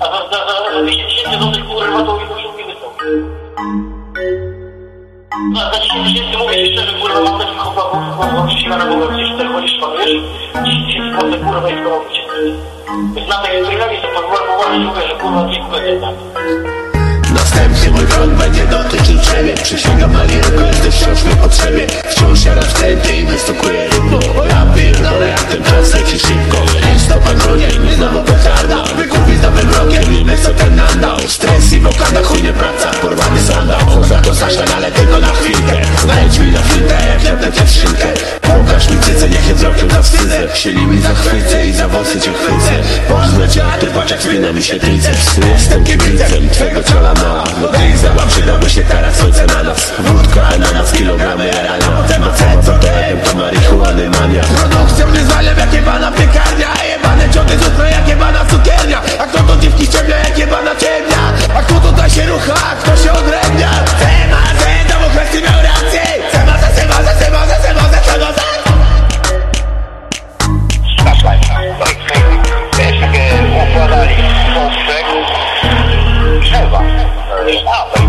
A za, za, za, za 200 tysięcy złotych kurwa to już mi wysłać. Za, za 10 tysięcy mówię ci szczerze, kurwa, mam takich chłopaków, kurwa, przysiła na głowę, gdzieś tutaj chodzisz, pan wiesz? 10 tysięcy złotych, kurwa, i znowu cię. Znam takie wygranie, to pan kurwa, uważaj, mówię, że kurwa, dziękuję tak. Następnie mój krok będzie dotyczył ciebie Przysięgam na liryku, jesteś wciąż mi potrzebie Wciąż jaram w tempie i wystukuję rytmu Ja pierdolę jak ten czas to zaszedł, ale tylko na chwilkę. Znajdź mi na chwilkę, jak jadłem tę skrzynkę Pokaż mi cyce, niech je wzrokiem zawstydzę Chcieli mi zachwycę i za włosy cię chwycę. Poznać cię, tu patrz jak spina mi się triceps Jestem kibicem twego ciała mała No ty zaba, przydałby się teraz słońce na nas Wódka, ananas, kilogramy rana No co, to to marihuany mania. Produkcja mnie zalew jak jebana piekarnia up.